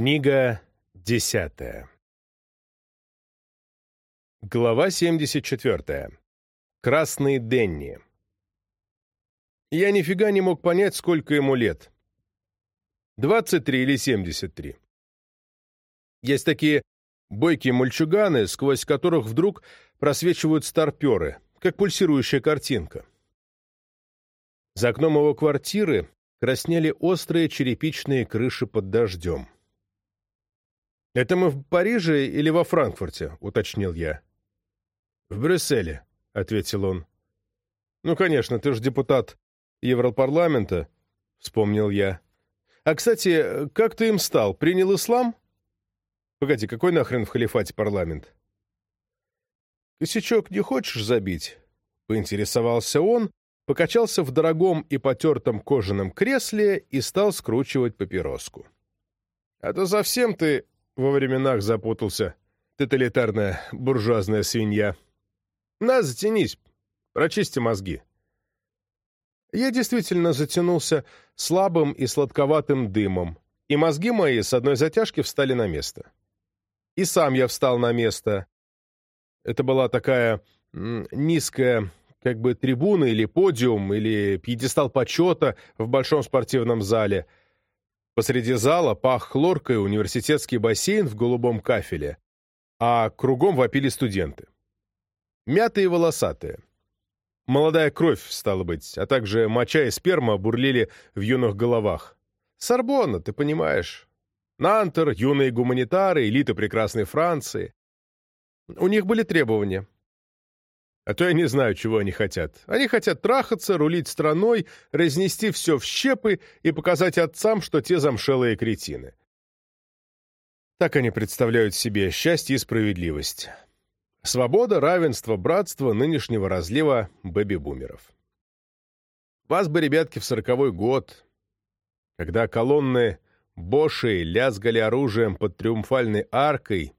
Книга десятая. Глава 74. Красный Денни. Я нифига не мог понять, сколько ему лет. 23 или 73. Есть такие бойкие мальчуганы, сквозь которых вдруг просвечивают старперы, как пульсирующая картинка. За окном его квартиры краснели острые черепичные крыши под дождем. «Это мы в Париже или во Франкфурте?» — уточнил я. «В Брюсселе», — ответил он. «Ну, конечно, ты же депутат Европарламента», — вспомнил я. «А, кстати, как ты им стал? Принял ислам?» «Погоди, какой нахрен в халифате парламент?» «Косячок не хочешь забить?» — поинтересовался он, покачался в дорогом и потертом кожаном кресле и стал скручивать папироску. «А то совсем ты во временах запутался, тоталитарная буржуазная свинья. На, затянись, прочисти мозги». Я действительно затянулся слабым и сладковатым дымом, и мозги мои с одной затяжки встали на место. И сам я встал на место. Это была такая низкая как бы трибуна или подиум, или пьедестал почета в большом спортивном зале. Посреди зала пах хлоркой университетский бассейн в голубом кафеле, а кругом вопили студенты. Мятые и волосатые. Молодая кровь, стало быть, а также моча и сперма бурлили в юных головах. Сорбонна, ты понимаешь. Нантер, юные гуманитары, элита прекрасной Франции. У них были требования. А то я не знаю, чего они хотят. Они хотят трахаться, рулить страной, разнести все в щепы и показать отцам, что те замшелые кретины. Так они представляют себе счастье и справедливость. Свобода, равенство, братство нынешнего разлива бэби-бумеров. Вас бы, ребятки, в сороковой год, когда колонны Боши лязгали оружием под триумфальной аркой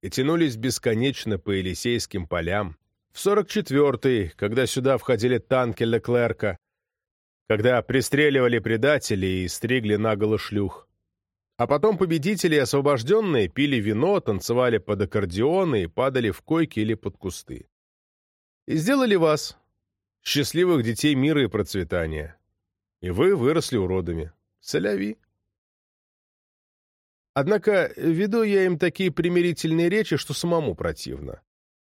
и тянулись бесконечно по Елисейским полям, в 44-й, когда сюда входили танки Леклерка, когда пристреливали предателей и стригли наголо шлюх. А потом победители и освобожденные пили вино, танцевали под аккордеоны и падали в койки или под кусты. И сделали вас, счастливых детей мира и процветания. И вы выросли уродами. Соляви. Однако веду я им такие примирительные речи, что самому противно.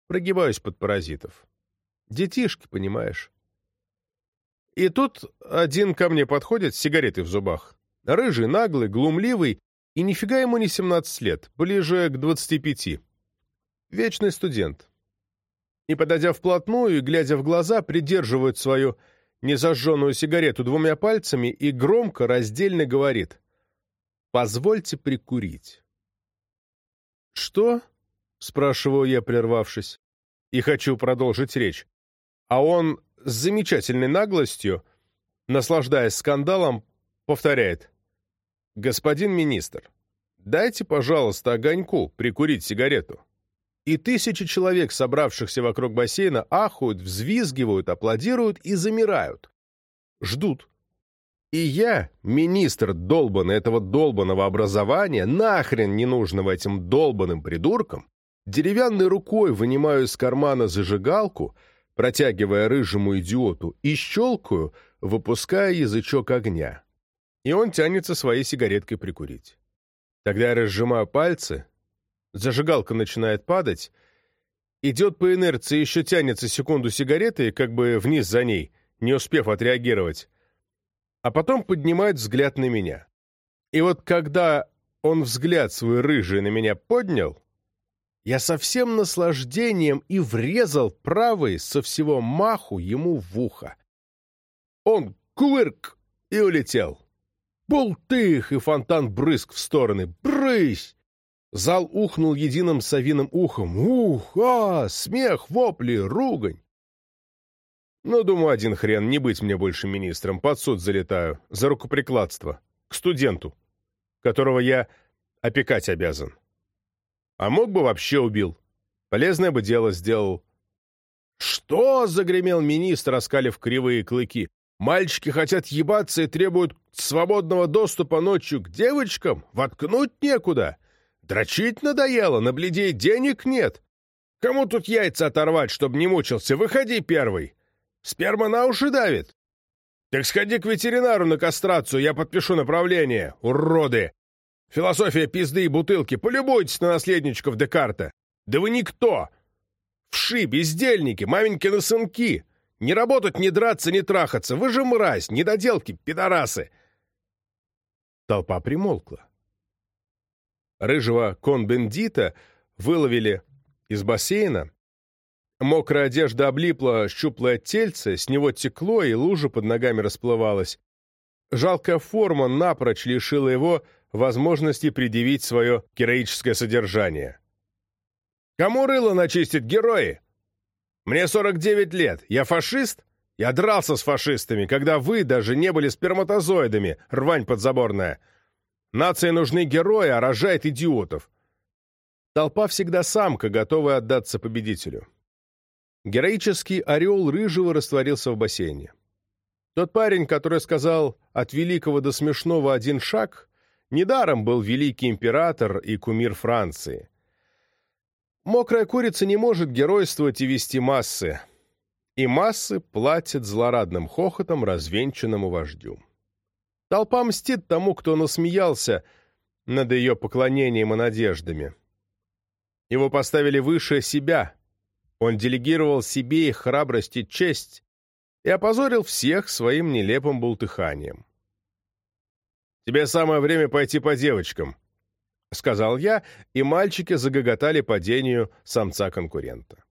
Прогибаюсь под паразитов. Детишки, понимаешь. И тут один ко мне подходит с сигаретой в зубах. Рыжий, наглый, глумливый, и нифига ему не 17 лет, ближе к 25. Вечный студент. И, подойдя вплотную и глядя в глаза, придерживает свою незажженную сигарету двумя пальцами и громко, раздельно говорит «Позвольте прикурить». «Что?» — спрашиваю я, прервавшись, и хочу продолжить речь. А он с замечательной наглостью, наслаждаясь скандалом, повторяет. «Господин министр, дайте, пожалуйста, огоньку прикурить сигарету». И тысячи человек, собравшихся вокруг бассейна, ахают, взвизгивают, аплодируют и замирают. Ждут. И я, министр долбан этого долбанного образования, нахрен не нужного этим долбаным придуркам, Деревянной рукой вынимаю из кармана зажигалку, протягивая рыжему идиоту, и щелкаю, выпуская язычок огня. И он тянется своей сигареткой прикурить. Тогда я разжимаю пальцы, зажигалка начинает падать, идет по инерции, еще тянется секунду сигареты, как бы вниз за ней, не успев отреагировать, а потом поднимает взгляд на меня. И вот когда он взгляд свой рыжий на меня поднял, я со всем наслаждением и врезал правой со всего маху ему в ухо. Он кувырк и улетел. Бултых и фонтан брызг в стороны. Брысь! Зал ухнул единым совиным ухом. Ух, а, смех, вопли, ругань. Ну, думаю, один хрен, не быть мне больше министром. Под суд залетаю. За рукоприкладство. К студенту, которого я опекать обязан. А мог бы вообще убил. Полезное бы дело сделал. «Что?» — загремел министр, оскалив кривые клыки. Мальчики хотят ебаться и требуют свободного доступа ночью к девочкам? Воткнуть некуда. Дрочить надоело, на бледей денег нет. Кому тут яйца оторвать, чтобы не мучился? Выходи первый. Сперма на уши давит. Так сходи к ветеринару на кастрацию, я подпишу направление. Уроды! Философия пизды и бутылки. Полюбуйтесь на наследничков Декарта. Да вы никто! Вши, бездельники, маменькины сынки. Не работать, не драться, не трахаться. Вы же мразь, недоделки, пидорасы. Толпа примолкла. Рыжего конбендита выловили из бассейна. Мокрая одежда облипла щуплое тельце, с него текло, и лужа под ногами расплывалась. Жалкая форма напрочь лишила его возможности предъявить свое героическое содержание. «Кому рыло начистить, герои? Мне 49 лет. Я фашист? Я дрался с фашистами, когда вы даже не были сперматозоидами, рвань подзаборная. Нации нужны герои, а рожает идиотов. Толпа всегда самка, готовая отдаться победителю. Героический орел рыжего растворился в бассейне. Тот парень, который сказал «от великого до смешного один шаг», недаром был великий император и кумир Франции. Мокрая курица не может геройствовать и вести массы, и массы платят злорадным хохотом развенчанному вождю. Толпа мстит тому, кто насмеялся над ее поклонением и надеждами. Его поставили выше себя. Он делегировал себе их храбрость и честь и опозорил всех своим нелепым бултыханием. «Тебе самое время пойти по девочкам», — сказал я, и мальчики загоготали падению самца-конкурента.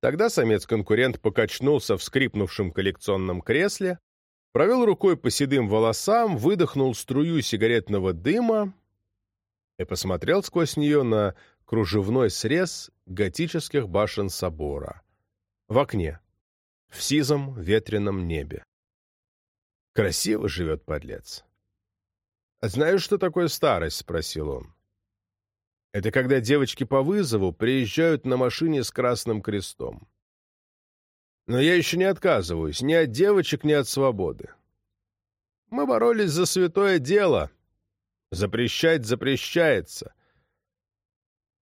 Тогда самец-конкурент покачнулся в скрипнувшем коллекционном кресле, провел рукой по седым волосам, выдохнул струю сигаретного дыма и посмотрел сквозь нее на кружевной срез готических башен собора. В окне, в сизом ветреном небе. Красиво живет подлец. «А знаешь, что такое старость?» — спросил он. «Это когда девочки по вызову приезжают на машине с красным крестом. Но я еще не отказываюсь ни от девочек, ни от свободы. Мы боролись за святое дело. Запрещать запрещается.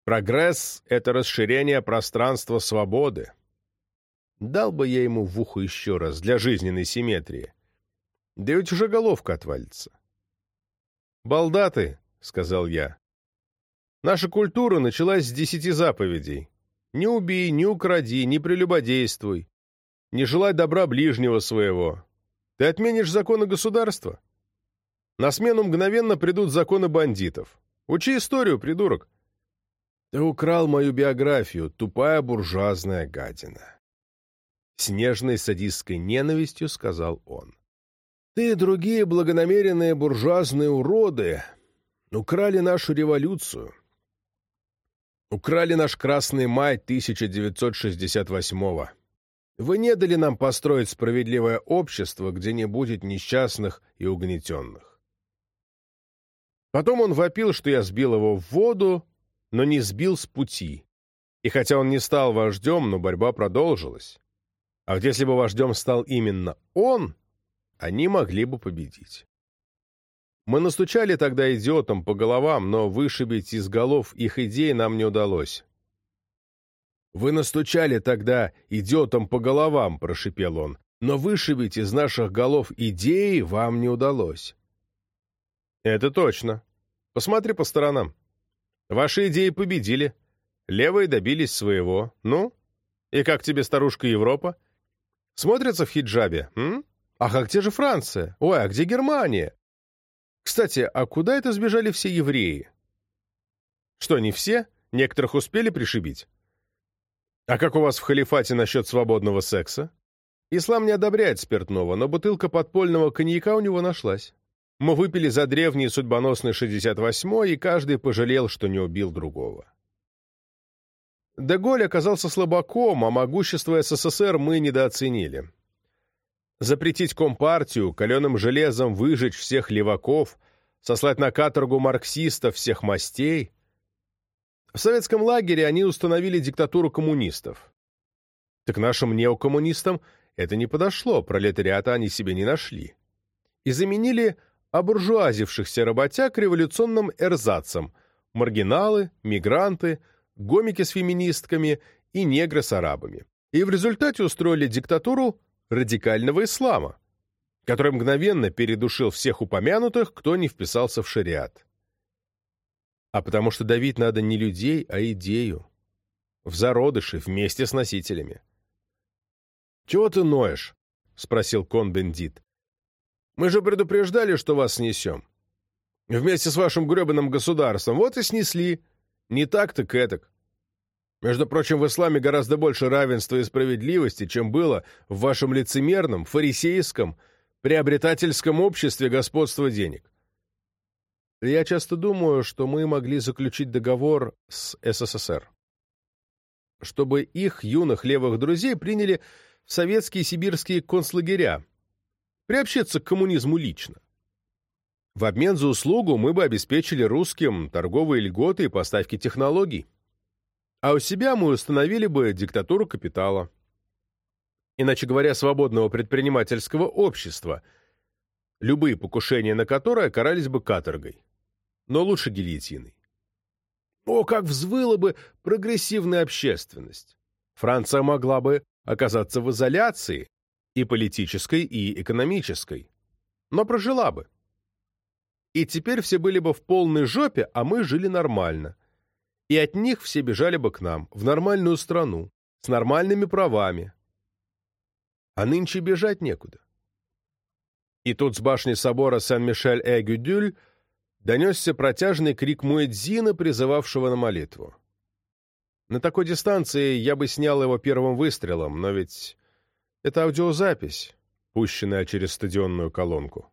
Прогресс — это расширение пространства свободы. Дал бы я ему в ухо еще раз для жизненной симметрии. Да ведь уже головка отвалится. «Балда ты», — сказал я. «Наша культура началась с десяти заповедей. Не убей, не укради, не прелюбодействуй. Не желай добра ближнего своего. Ты отменишь законы государства? На смену мгновенно придут законы бандитов. Учи историю, придурок. Ты украл мою биографию, тупая буржуазная гадина. С нежной садистской ненавистью сказал он. Ты и другие благонамеренные буржуазные уроды украли нашу революцию. Украли наш Красный май 1968-го. Вы не дали нам построить справедливое общество, где не будет несчастных и угнетенных. Потом он вопил, что я сбил его в воду, но не сбил с пути. И хотя он не стал вождем, но борьба продолжилась. А вот если бы вождем стал именно он, они могли бы победить. Мы настучали тогда идиотам по головам, но вышибить из голов их идеи нам не удалось. «Вы настучали тогда идиотам по головам», — прошипел он, «но вышибить из наших голов идеи вам не удалось». «Это точно. Посмотри по сторонам. Ваши идеи победили. Левые добились своего. Ну? И как тебе старушка Европа? Смотрится в хиджабе, м? Ах, а где же Франция? Ой, а где Германия? Кстати, а куда это сбежали все евреи? Что, не все? Некоторых успели пришибить? А как у вас в халифате насчет свободного секса? Ислам не одобряет спиртного, но бутылка подпольного коньяка у него нашлась. Мы выпили за древний судьбоносный 68-й, и каждый пожалел, что не убил другого. Деголь оказался слабаком, а могущество СССР мы недооценили. Запретить компартию, каленым железом выжечь всех леваков, сослать на каторгу марксистов всех мастей — в советском лагере они установили диктатуру коммунистов. Так нашим неокоммунистам Это не подошло, пролетариата они себе не нашли. И заменили обуржуазившихся работяг революционным эрзацем – маргиналы, мигранты, гомики с феминистками и негры с арабами. И в результате устроили диктатуру радикального ислама, который мгновенно передушил всех упомянутых, кто не вписался в шариат. А потому что давить надо не людей, а идею. В зародыше, вместе с носителями. «Чего ты ноешь?» — спросил кон-бендит. «Мы же предупреждали, что вас снесем. Вместе с вашим гребаным государством. Вот и снесли. Не так, так этак. Между прочим, в исламе гораздо больше равенства и справедливости, чем было в вашем лицемерном, фарисейском, приобретательском обществе господства денег. Я часто думаю, что мы могли заключить договор с СССР, чтобы их юных левых друзей приняли в советские сибирские концлагеря, приобщиться к коммунизму лично. В обмен за услугу мы бы обеспечили русским торговые льготы и поставки технологий. А у себя мы установили бы диктатуру капитала. Иначе говоря, свободного предпринимательского общества, любые покушения на которое карались бы каторгой но лучше гильотиной. О, как взвыла бы прогрессивная общественность! Франция могла бы оказаться в изоляции и политической, и экономической, но прожила бы. И теперь все были бы в полной жопе, а мы жили нормально. И от них все бежали бы к нам, в нормальную страну, с нормальными правами. А нынче бежать некуда. И тут с башни собора Сен-Мишель-Эгюдюль донесся протяжный крик Муэдзина, призывавшего на молитву. На такой дистанции я бы снял его первым выстрелом, но ведь это аудиозапись, пущенная через стадионную колонку.